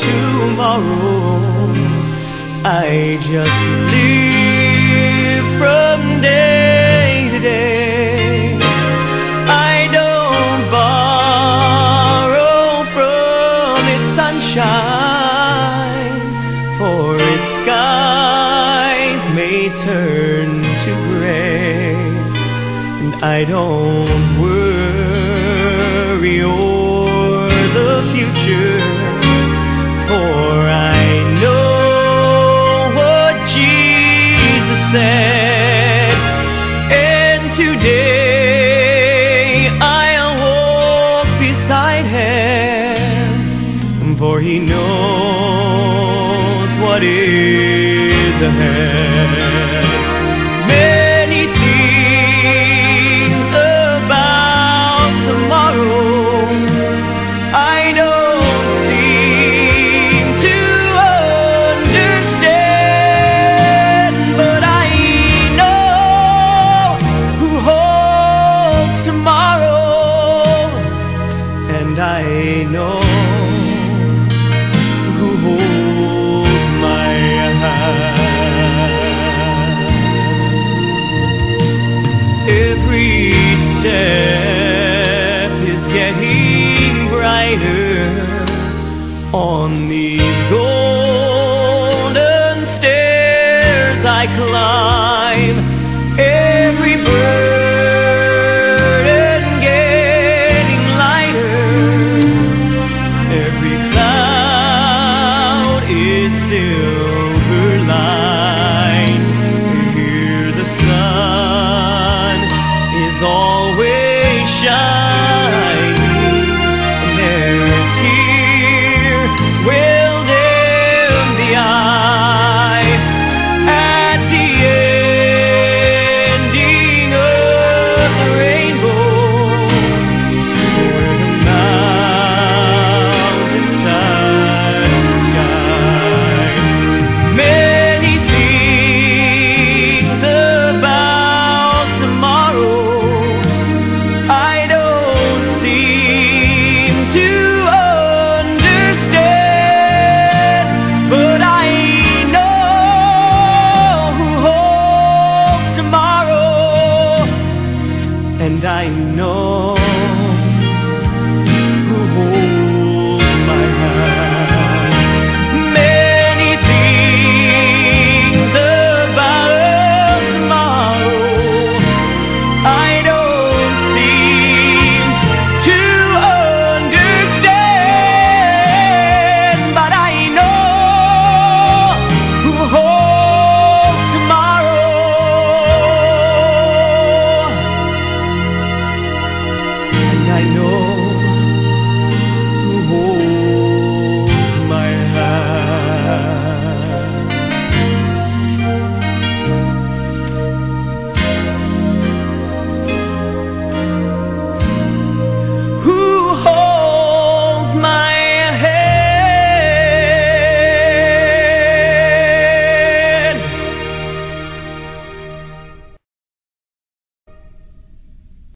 tomorrow. I just live from day to day. I don't borrow from its sunshine, for its skies may turn to gray, and I don't worry o'er the future, for I know what Jesus said, and today I'll walk beside him, for he knows what is ahead. On these golden stairs I climb every breath. I know.